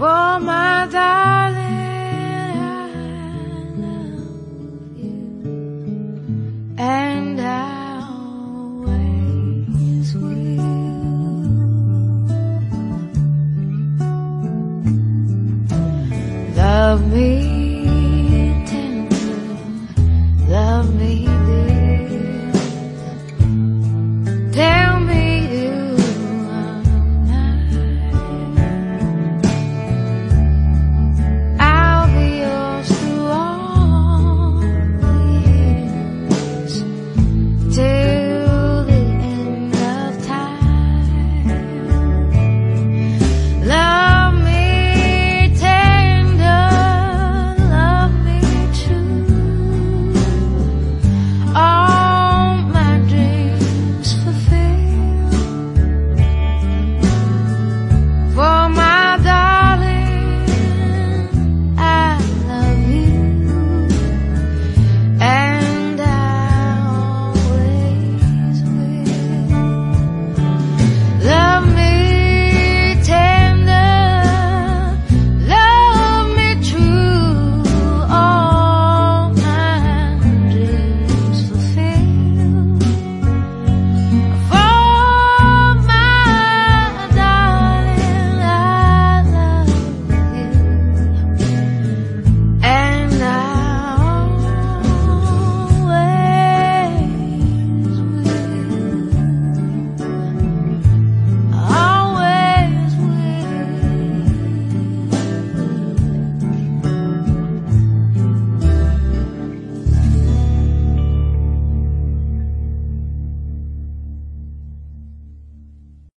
for my darling. I love you, and I always will. Love me tender, love me.